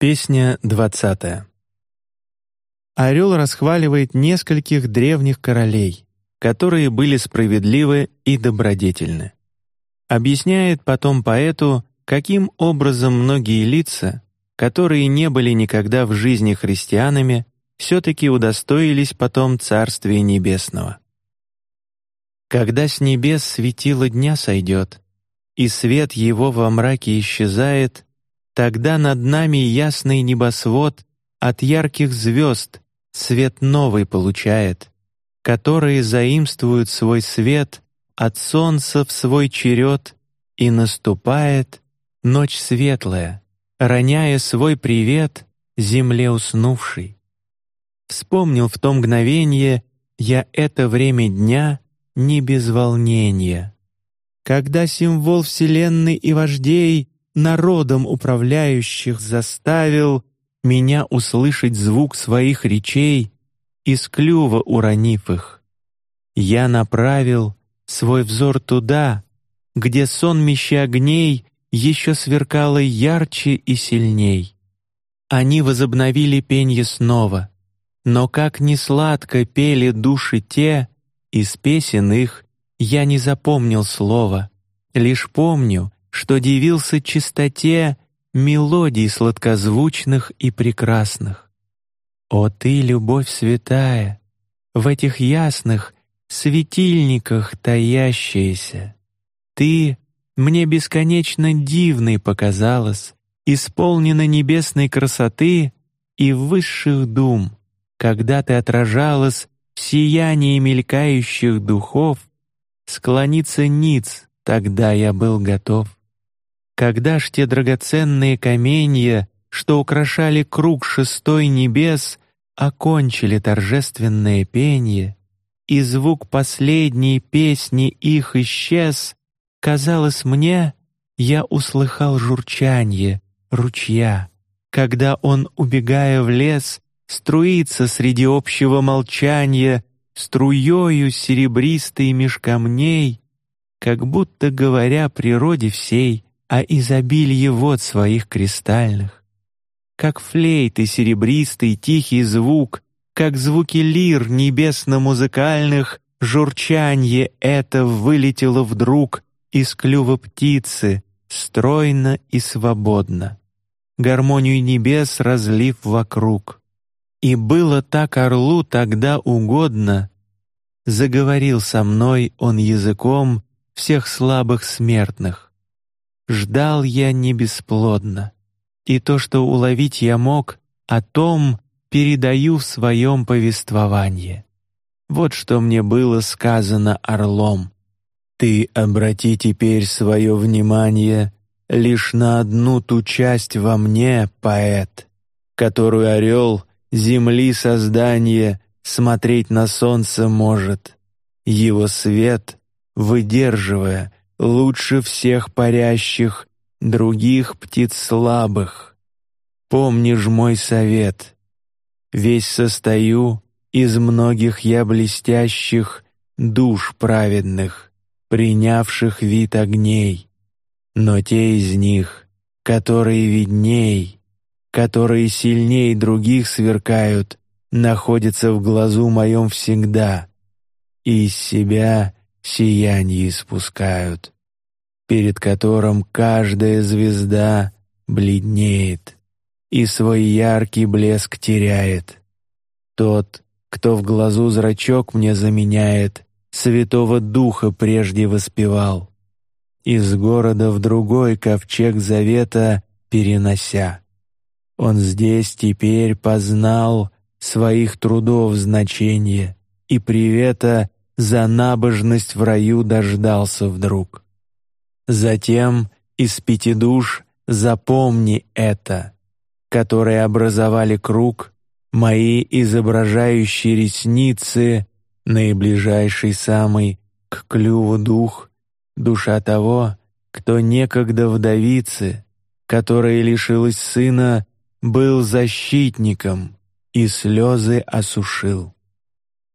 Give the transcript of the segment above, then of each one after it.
Песня двадцатая. Орел расхваливает нескольких древних королей, которые были справедливы и добродетельны. Объясняет потом поэту, каким образом многие лица, которые не были никогда в жизни христианами, все-таки удостоились потом Царствия Небесного. Когда с небес светило дня сойдет, и свет его во мраке исчезает, Тогда над нами ясный небосвод от ярких звезд свет новый получает, которые заимствуют свой свет от солнца в свой черед, и наступает ночь светлая, роняя свой привет земле уснувшей. Вспомнил в том мгновенье я это время дня не без волнения, когда символ вселенной и вождей народом управляющих заставил меня услышать звук своих речей из клюва уронив их. Я направил свой взор туда, где сонмище огней еще сверкало ярче и сильней. Они возобновили пенье снова, но как не сладко пели души те, из песен их я не запомнил слова, лишь помню, что дивился чистоте мелодий сладкозвучных и прекрасных. О ты, любовь святая, в этих ясных светильниках таящаяся, ты мне бесконечно дивной показалась, исполнена небесной красоты и высших дум, когда ты отражалась в сиянии мелькающих духов, склониться ниц, тогда я был готов. Когда ж те драгоценные каменья, что украшали круг шестой небес, окончили торжественное пение, и звук последней песни их исчез, казалось мне, я услыхал журчанье ручья, когда он, убегая в лес, струится среди общего молчания струёю серебристой меж камней, как будто говоря природе всей а изобилие вод своих кристальных, как флейты серебристый тихий звук, как звуки лир небесно-музыкальных, журчанье это вылетело вдруг из клюва птицы, стройно и свободно, гармонию небес разлив вокруг. И было так орлу тогда угодно, заговорил со мной он языком всех слабых смертных ждал я не бесплодно, и то, что уловить я мог, о том передаю в своем повествовании. Вот что мне было сказано орлом. Ты обрати теперь свое внимание лишь на одну ту часть во мне, поэт, которую орел земли создания смотреть на солнце может, его свет выдерживая лучше всех парящих, других птиц слабых. Помнишь мой совет? Весь состою из многих я блестящих душ праведных, принявших вид огней. Но те из них, которые видней, которые сильней других сверкают, находятся в глазу моем всегда, и из себя сияние испускают, перед которым каждая звезда бледнеет и свой яркий блеск теряет. Тот, кто в глазу зрачок мне заменяет, Святого Духа прежде воспевал, из города в другой ковчег завета перенося. Он здесь теперь познал своих трудов значение и привета за набожность в раю дождался вдруг. Затем из пяти душ запомни это, которые образовали круг, мои изображающие ресницы, наиближайший самый к клюву дух, душа того, кто некогда вдовицы, которая лишилась сына, был защитником и слезы осушил.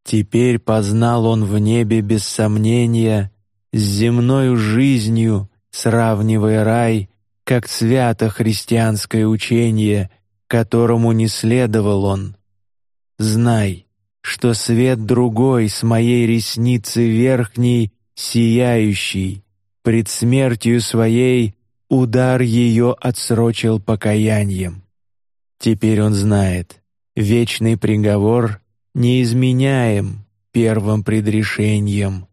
Теперь познал он в небе без сомнения с земною жизнью, сравнивая рай, как свято христианское учение, которому не следовал он. Знай, что свет другой с моей ресницы верхней сияющий, пред смертью своей удар ее отсрочил покаянием. Теперь он знает, вечный приговор неизменяем первым предрешением,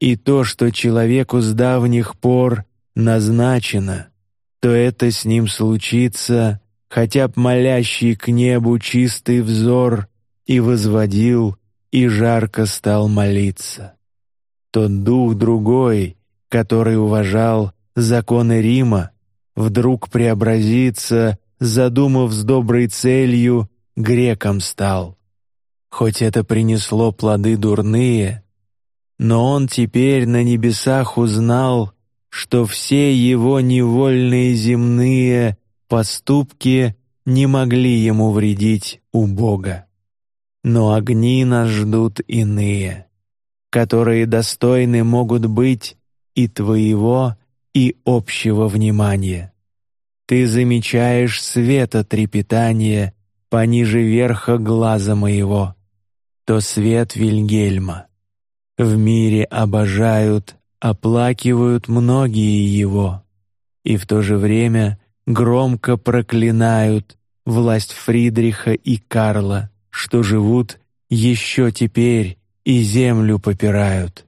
и то, что человеку с давних пор назначено, то это с ним случится, хотя б молящий к небу чистый взор и возводил, и жарко стал молиться. Тот дух другой, который уважал законы Рима, вдруг преобразится, задумав с доброй целью, греком стал. Хоть это принесло плоды дурные, но он теперь на небесах узнал, что все его невольные земные поступки не могли ему вредить у Бога. Но огни нас ждут иные, которые достойны могут быть и твоего, и общего внимания. Ты замечаешь света трепетания пониже верха глаза моего, то свет Вильгельма. В мире обожают, оплакивают многие его, и в то же время громко проклинают власть Фридриха и Карла, что живут еще теперь и землю попирают.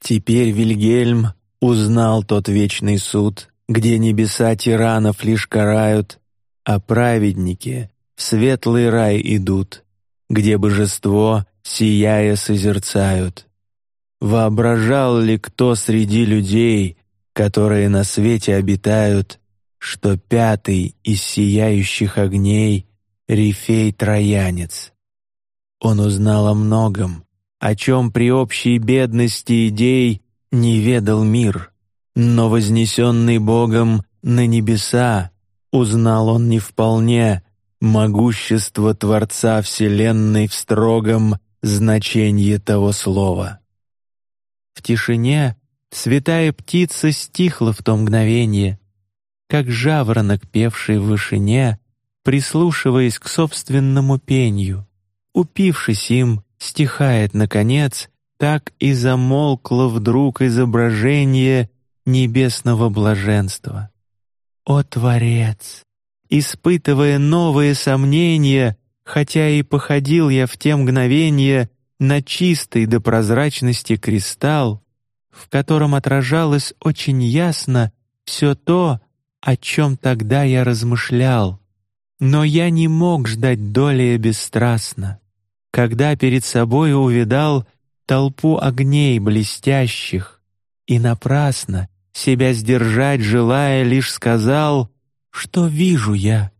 Теперь Вильгельм узнал тот вечный суд, где небеса тиранов лишь карают, а праведники в светлый рай идут, где божество сияя созерцают. Воображал ли кто среди людей, которые на свете обитают, что пятый из сияющих огней Рифей Троянец? Он узнал о многом, о чем при общей бедности идей не ведал мир, но вознесенный Богом на небеса узнал он не вполне могущество Творца Вселенной в строгом значении того слова. В тишине святая птица стихла в то мгновение, как жаворонок, певший в вышине, прислушиваясь к собственному пению, упившись им, стихает наконец, так и замолкло вдруг изображение небесного блаженства. О Творец, испытывая новые сомнения, хотя и походил я в те мгновения на чистый до прозрачности кристалл, в котором отражалось очень ясно все то, о чем тогда я размышлял. Но я не мог ждать доли бесстрастно, когда перед собой увидал толпу огней блестящих, и напрасно себя сдержать желая, лишь сказал, что вижу я.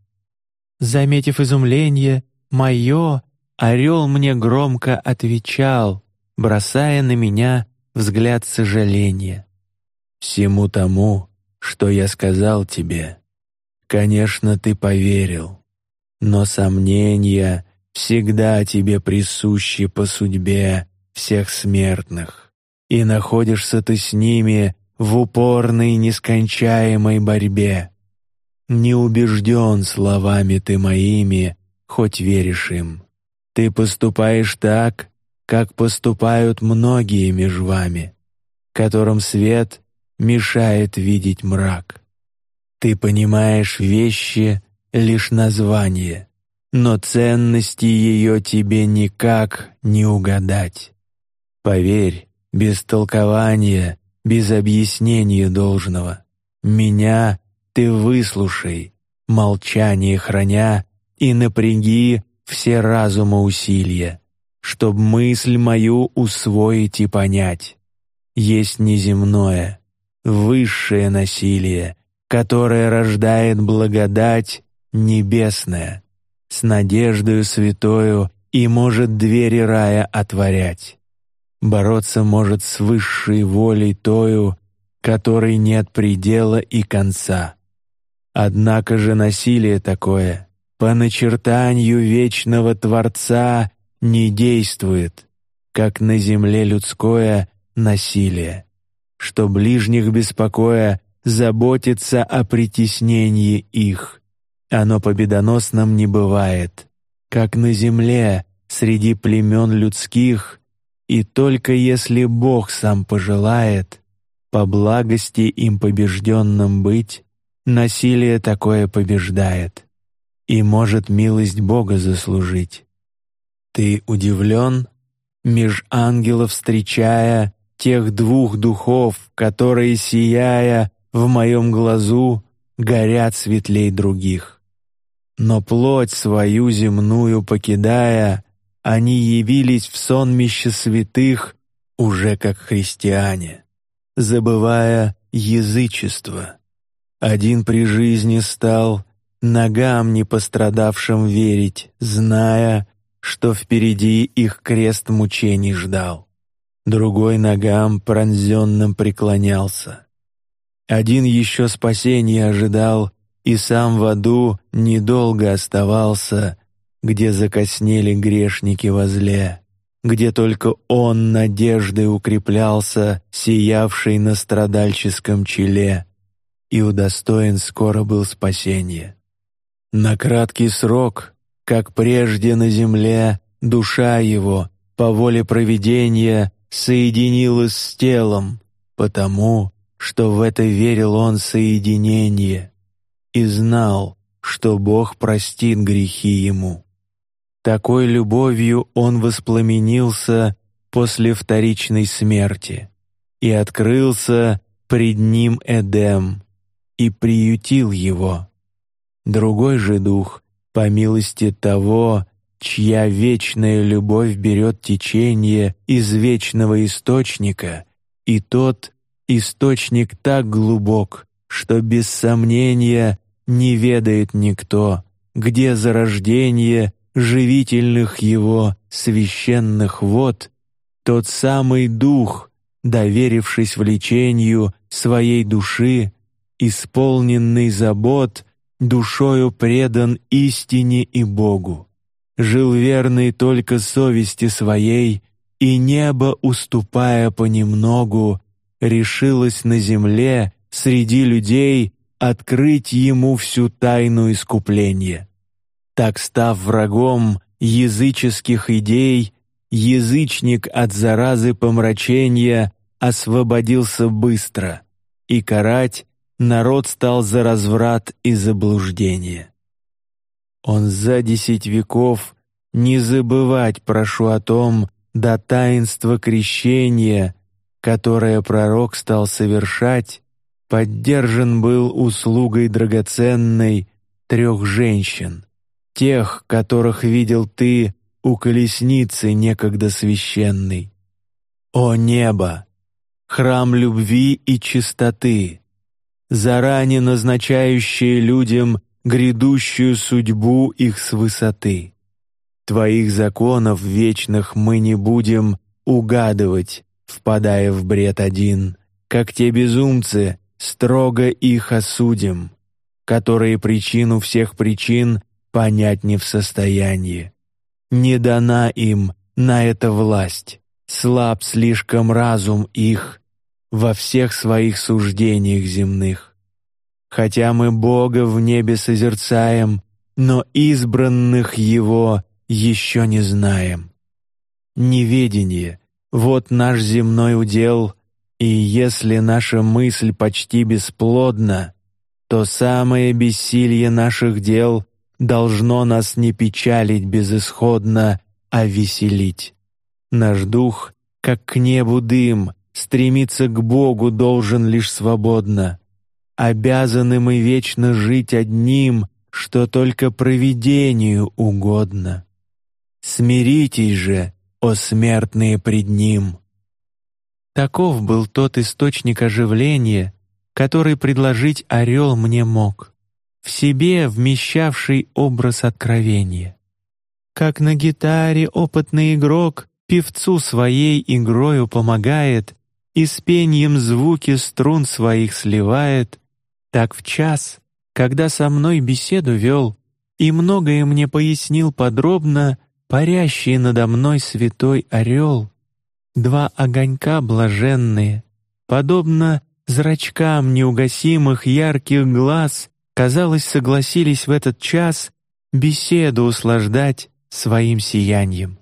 Заметив изумление мое, орел мне громко отвечал, бросая на меня взгляд сожаления. Всему тому, что я сказал тебе, конечно, ты поверил, но сомнения всегда тебе присущи по судьбе всех смертных, и находишься ты с ними в упорной нескончаемой борьбе. Не убежден словами ты моими, хоть веришь им. Ты поступаешь так, как поступают многие меж вами, которым свет мешает видеть мрак. Ты понимаешь вещи лишь название, но ценности ее тебе никак не угадать. Поверь, без толкования, без объяснения должного. Меня ты выслушай, молчание храня, и напряги все разума усилия, чтоб мысль мою усвоить и понять. Есть неземное, высшее насилие, которое рождает благодать небесная, с надеждою святою и может двери рая отворять. Бороться может с высшей волей тою, которой нет предела и конца. Однако же насилие такое по начертанию вечного Творца не действует, как на земле людское насилие, что ближних беспокоя заботится о притеснении их, оно победоносным не бывает, как на земле среди племен людских, и только если Бог сам пожелает по благости им побежденным быть, насилие такое побеждает и может милость Бога заслужить. Ты удивлен, меж ангелов встречая тех двух духов, которые сияя в моем глазу горят светлей других. Но плоть свою земную покидая, они явились в сонмище святых уже как христиане, забывая язычество. Один при жизни стал ногам не пострадавшим верить, зная, что впереди их крест мучений ждал. Другой ногам пронзенным преклонялся. Один еще спасения ожидал и сам в аду недолго оставался, где закоснели грешники возле, где только он надеждой укреплялся, сиявший на страдальческом челе, и удостоен скоро был спасения. На краткий срок, как прежде на земле, душа его по воле провидения соединилась с телом, потому что в это верил он соединение и знал, что Бог простит грехи ему. Такой любовью он воспламенился после вторичной смерти и открылся пред ним Эдем и приютил его. Другой же дух, по милости того, чья вечная любовь берет течение из вечного источника, и тот источник так глубок, что без сомнения не ведает никто, где зарождение живительных его священных вод, тот самый дух, доверившись влечению своей души, исполненный забот душою предан истине и Богу, жил верный только совести своей, и небо, уступая понемногу, решилось на земле среди людей открыть ему всю тайну искупления. Так став врагом языческих идей, язычник от заразы помрачения освободился быстро, и карать народ стал за разврат и заблуждение. Он за десять веков не забывать прошу о том до таинства крещения, которое пророк стал совершать, поддержан был услугой драгоценной трех женщин, тех, которых видел ты у колесницы некогда священной. О небо, храм любви и чистоты! Заранее назначающее людям грядущую судьбу их с высоты. Твоих законов вечных мы не будем угадывать, впадая в бред один, как те безумцы, строго их осудим, которые причину всех причин понять не в состоянии. Не дана им на это власть, слаб слишком разум их, во всех своих суждениях земных. Хотя мы Бога в небе созерцаем, но избранных Его еще не знаем. Неведение — вот наш земной удел, и если наша мысль почти бесплодна, то самое бессилие наших дел должно нас не печалить безысходно, а веселить. Наш дух, как к небу дым, стремиться к Богу должен лишь свободно. Обязаны мы вечно жить одним, что только провидению угодно. Смиритесь же, о смертные пред ним. Таков был тот источник оживления, который предложить орел мне мог, в себе вмещавший образ откровения. Как на гитаре опытный игрок певцу своей игрою помогает и с пением звуки струн своих сливает, так в час, когда со мной беседу вел и многое мне пояснил подробно, парящий надо мной святой орел, два огонька блаженные, подобно зрачкам неугасимых ярких глаз, казалось, согласились в этот час беседу услаждать своим сиянием.